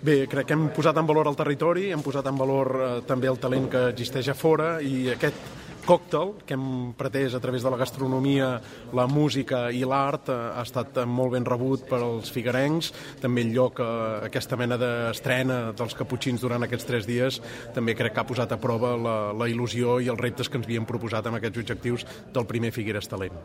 Bé, crec que hem posat en valor el territori, hem posat en valor eh, també el talent que existeix a fora i aquest còctel que hem pretès a través de la gastronomia, la música i l'art eh, ha estat molt ben rebut pels figuerencs, també el lloc eh, aquesta mena d'estrena dels caputxins durant aquests tres dies també crec que ha posat a prova la, la il·lusió i els reptes que ens havien proposat amb aquests objectius del primer Figueres Talent.